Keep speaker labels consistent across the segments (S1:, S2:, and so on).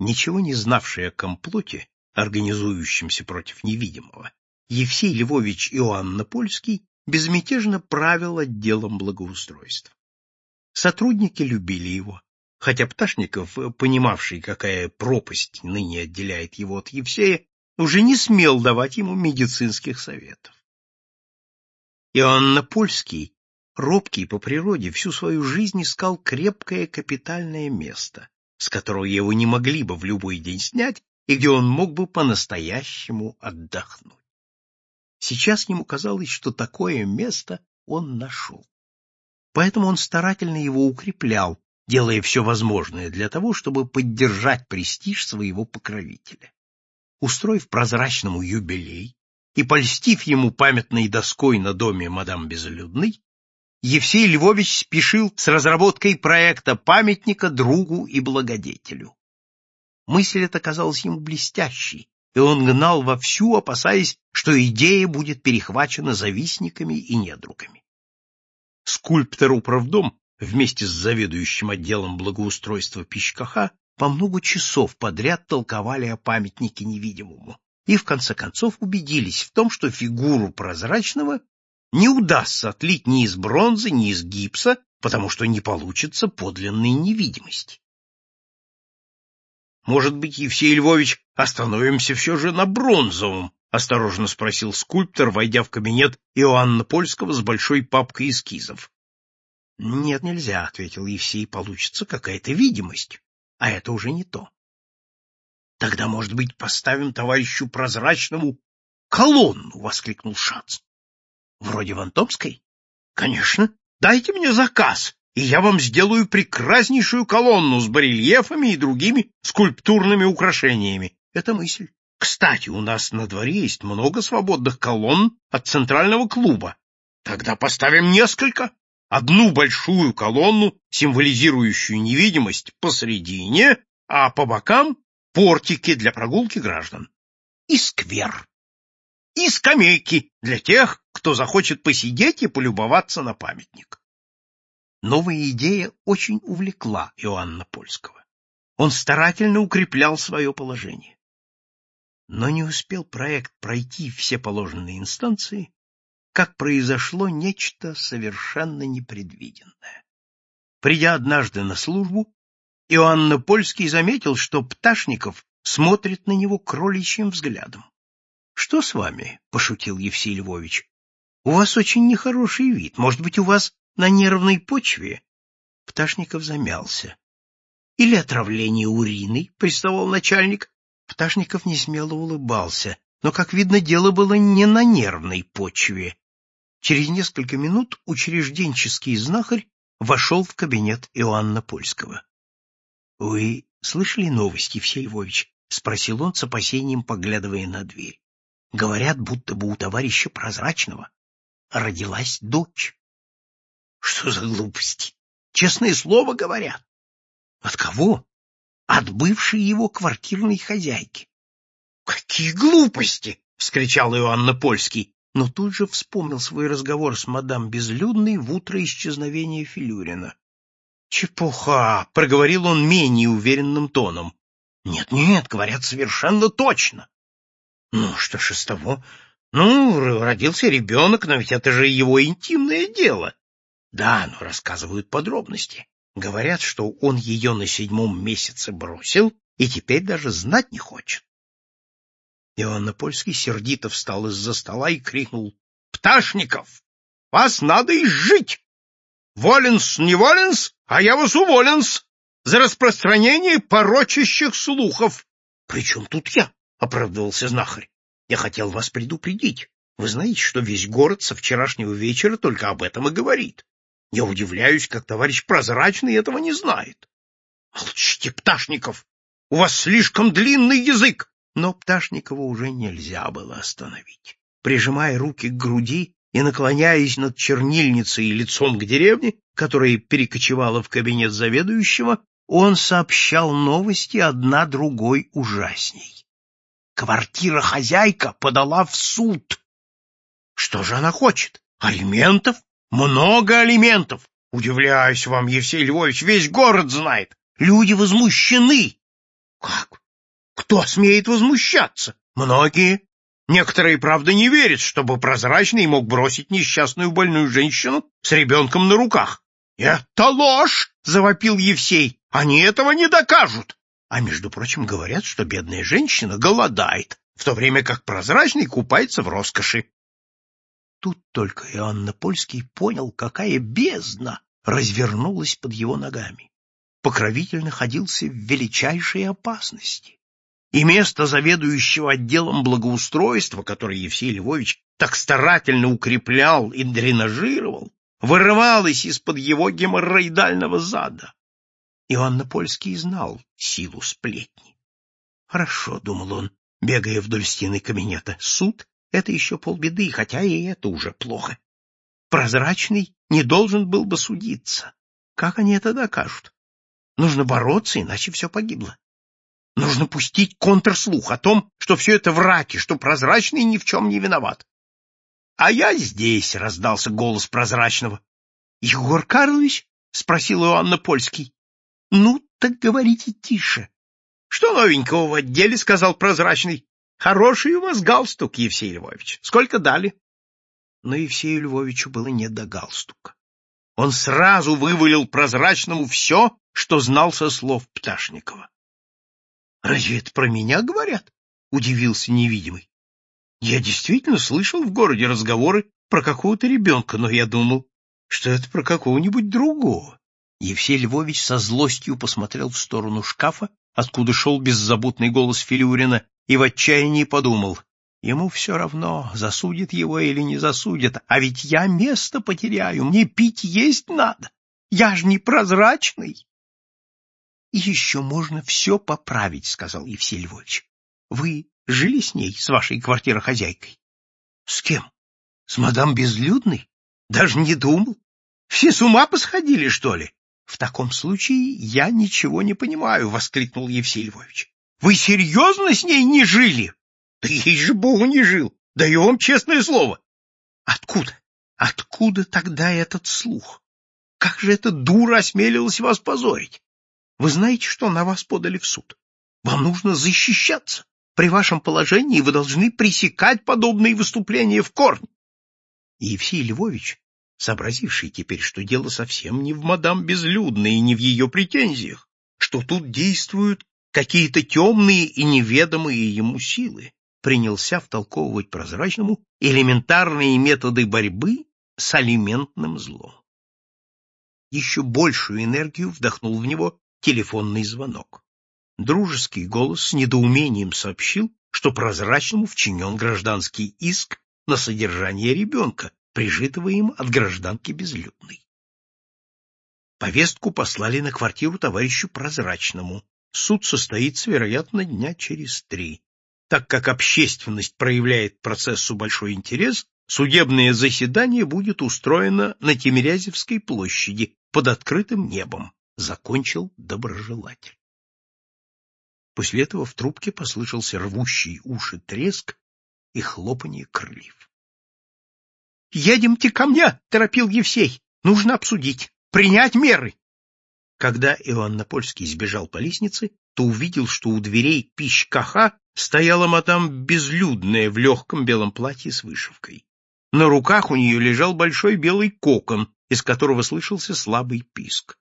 S1: Ничего не знавший о комплоте, организующемся против невидимого, Евсей Львович Иоанн Польский безмятежно правил отделом благоустройства. Сотрудники любили его, хотя Пташников, понимавший, какая пропасть ныне отделяет его от Евсея, уже не смел давать ему медицинских советов. Иоанн Польский, робкий по природе, всю свою жизнь искал крепкое капитальное место, с которого его не могли бы в любой день снять и где он мог бы по-настоящему отдохнуть. Сейчас ему казалось, что такое место он нашел. Поэтому он старательно его укреплял, делая все возможное для того, чтобы поддержать престиж своего покровителя. Устроив прозрачному юбилей и польстив ему памятной доской на доме мадам Безлюдной, Евсей Львович спешил с разработкой проекта памятника другу и благодетелю. Мысль эта казалась ему блестящей, и он гнал вовсю, опасаясь, что идея будет перехвачена завистниками и недругами. Скульптор управдом вместе с заведующим отделом благоустройства Пищкаха по много часов подряд толковали о памятнике невидимому и в конце концов убедились в том, что фигуру прозрачного не удастся отлить ни из бронзы, ни из гипса, потому что не получится подлинной невидимости. Может быть, Евсей Львович, остановимся все же на бронзовом? — осторожно спросил скульптор, войдя в кабинет Иоанна Польского с большой папкой эскизов. — Нет, нельзя, — ответил Евсей, — получится какая-то видимость, а это уже не то. — Тогда, может быть, поставим товарищу прозрачному колонну, — воскликнул Шац. — Вроде Вантомской? — Конечно. Дайте мне заказ, и я вам сделаю прекраснейшую колонну с барельефами и другими скульптурными украшениями. Это мысль. Кстати, у нас на дворе есть много свободных колонн от центрального клуба. Тогда поставим несколько. Одну большую колонну, символизирующую невидимость, посредине, а по бокам — портики для прогулки граждан. И сквер. И скамейки для тех, кто захочет посидеть и полюбоваться на памятник. Новая идея очень увлекла Иоанна Польского. Он старательно укреплял свое положение. Но не успел проект пройти все положенные инстанции, как произошло нечто совершенно непредвиденное. Придя однажды на службу, Иоанна Польский заметил, что Пташников смотрит на него кроличьим взглядом. — Что с вами? — пошутил Евсей Львович. — У вас очень нехороший вид. Может быть, у вас на нервной почве? Пташников замялся. Или отравление уриной, приставал начальник. Пташников несмело улыбался, но, как видно, дело было не на нервной почве. Через несколько минут учрежденческий знахарь вошел в кабинет Иоанна Польского. — Вы слышали новости, Евсей Львович? — спросил он с опасением, поглядывая на дверь. — Говорят, будто бы у товарища Прозрачного родилась дочь. Что за глупости? Честное слово говорят. От кого? От бывшей его квартирной хозяйки. Какие глупости! вскричал Иоанна Польский, но тут же вспомнил свой разговор с мадам Безлюдной в утро исчезновения Филюрина. Чепуха, проговорил он менее уверенным тоном. Нет, нет, говорят совершенно точно. Ну, что ж из того? Ну, родился ребенок, но ведь это же его интимное дело. Да, но рассказывают подробности. Говорят, что он ее на седьмом месяце бросил и теперь даже знать не хочет. Иоанна Польский сердито встал из-за стола и крикнул. — Пташников! Вас надо изжить! Воленс, не воленс, а я вас уволенс за распространение порочащих слухов. — Причем тут я? — оправдывался знахарь. — Я хотел вас предупредить. Вы знаете, что весь город со вчерашнего вечера только об этом и говорит. Я удивляюсь, как товарищ прозрачный этого не знает. Молчите, Пташников, у вас слишком длинный язык. Но Пташникова уже нельзя было остановить. Прижимая руки к груди и наклоняясь над чернильницей и лицом к деревне, которая перекочевала в кабинет заведующего, он сообщал новости одна другой ужасней. Квартира-хозяйка подала в суд. Что же она хочет? Алиментов? Много алиментов. Удивляюсь вам, Евсей Львович, весь город знает. Люди возмущены. Как? Кто смеет возмущаться? Многие. Некоторые, правда, не верят, чтобы прозрачный мог бросить несчастную больную женщину с ребенком на руках. «Это ложь!» — завопил Евсей. «Они этого не докажут!» А между прочим, говорят, что бедная женщина голодает, в то время как прозрачный купается в роскоши. Тут только Иоанн Польский понял, какая бездна развернулась под его ногами. Покровитель находился в величайшей опасности. И место заведующего отделом благоустройства, которое Евсей Львович так старательно укреплял и дренажировал, вырывалось из-под его геморроидального зада. Иоанн Польский знал силу сплетни. Хорошо, — думал он, бегая вдоль стены кабинета, — суд — это еще полбеды, хотя и это уже плохо. Прозрачный не должен был бы судиться. Как они это докажут? Нужно бороться, иначе все погибло. Нужно пустить контрслух о том, что все это враки, что прозрачный ни в чем не виноват. — А я здесь, — раздался голос прозрачного. — Егор Карлович? — спросил Иоанна Польский. — Ну, так говорите тише. — Что новенького в отделе? — сказал прозрачный. — Хороший у вас галстук, Евсей Львович. Сколько дали? Но Евсею Львовичу было не до галстука. Он сразу вывалил прозрачному все, что знал со слов Пташникова. — Разве это про меня говорят? — удивился невидимый. — Я действительно слышал в городе разговоры про какого-то ребенка, но я думал, что это про какого-нибудь другого. Евсей Львович со злостью посмотрел в сторону шкафа, откуда шел беззаботный голос Филюрина, и в отчаянии подумал, ему все равно, засудят его или не засудят, а ведь я место потеряю, мне пить есть надо, я ж не прозрачный. — И еще можно все поправить, — сказал Евсей Львович. — Вы жили с ней, с вашей квартирохозяйкой? — С кем? С мадам Безлюдной? Даже не думал. Все с ума посходили, что ли? — В таком случае я ничего не понимаю, — воскликнул Евсей Львович. — Вы серьезно с ней не жили? — Да ей же Богу не жил. Даю вам честное слово. — Откуда? Откуда тогда этот слух? Как же эта дура осмелилась вас позорить? Вы знаете, что на вас подали в суд. Вам нужно защищаться. При вашем положении вы должны пресекать подобные выступления в корне. Евсей Львович, сообразивший теперь, что дело совсем не в мадам Безлюдной и не в ее претензиях, что тут действуют какие-то темные и неведомые ему силы, принялся втолковывать прозрачному элементарные методы борьбы с алиментным злом. Еще большую энергию вдохнул в него телефонный звонок. Дружеский голос с недоумением сообщил, что прозрачному вчинен гражданский иск на содержание ребенка, прижитого им от гражданки безлюдной. Повестку послали на квартиру товарищу Прозрачному. Суд состоится, вероятно, дня через три. Так как общественность проявляет процессу большой интерес, судебное заседание будет устроено на Тимирязевской площади под открытым небом закончил доброжелатель. После этого в трубке послышался рвущий уши треск и хлопанье крыльев. — Едемте ко мне, — торопил Евсей. — Нужно обсудить, принять меры. Когда Иоанн Напольский сбежал по лестнице, то увидел, что у дверей пищ-каха стояла мадам безлюдная в легком белом платье с вышивкой. На руках у нее лежал большой белый кокон, из которого слышался слабый писк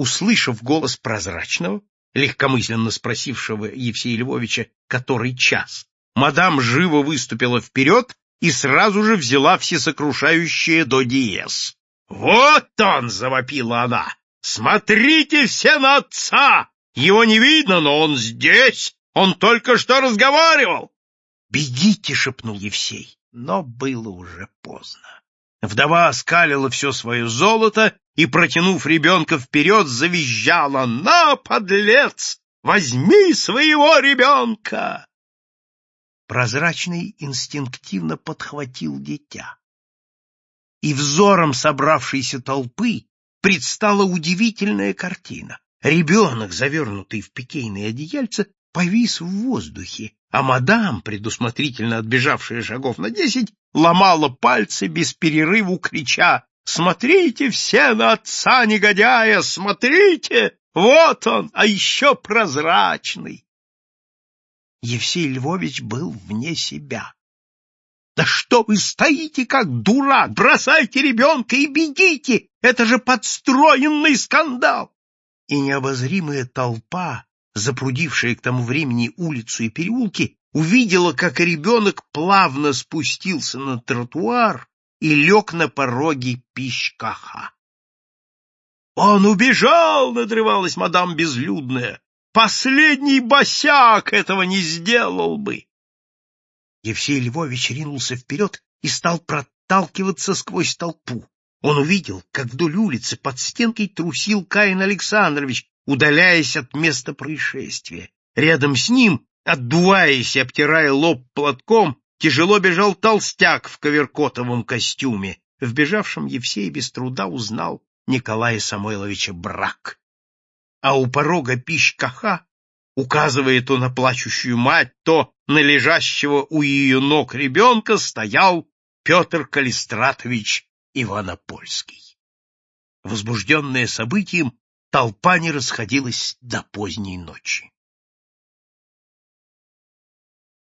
S1: услышав голос прозрачного, легкомысленно спросившего Евсея Львовича, который час, мадам живо выступила вперед и сразу же взяла всесокрушающее до диез. «Вот он!» — завопила она. «Смотрите все на отца! Его не видно, но он здесь! Он только что разговаривал!» «Бегите!» — шепнул Евсей, но было уже поздно. Вдова оскалила все свое золото и, протянув ребенка вперед, завизжала «На, подлец! Возьми своего ребенка!» Прозрачный инстинктивно подхватил дитя. И взором собравшейся толпы предстала удивительная картина. Ребенок, завернутый в пикейное одеяльце, повис в воздухе, а мадам, предусмотрительно отбежавшая шагов на десять, ломала пальцы без перерыву, крича «Смотрите все на отца негодяя! Смотрите! Вот он, а еще прозрачный. Евсей Львович был вне себя. Да что вы стоите, как дурак? Бросайте ребенка и бегите! Это же подстроенный скандал! И необозримая толпа, запрудившая к тому времени улицу и переулки, увидела, как ребенок плавно спустился на тротуар и лег на пороге пищкаха. «Он убежал!» — надрывалась мадам безлюдная. «Последний босяк этого не сделал бы!» Евсей Львович ринулся вперед и стал проталкиваться сквозь толпу. Он увидел, как вдоль улицы под стенкой трусил Каин Александрович, удаляясь от места происшествия. Рядом с ним, отдуваясь и обтирая лоб платком, тяжело бежал толстяк в коверкотовом костюме. Вбежавшем Евсей без труда узнал Николая Самойловича Брак. А у порога пищкаха, указывая то на плачущую мать, то на лежащего у ее ног ребенка, стоял Петр Калистратович Иванопольский. Возбужденная событием, толпа не расходилась до поздней ночи.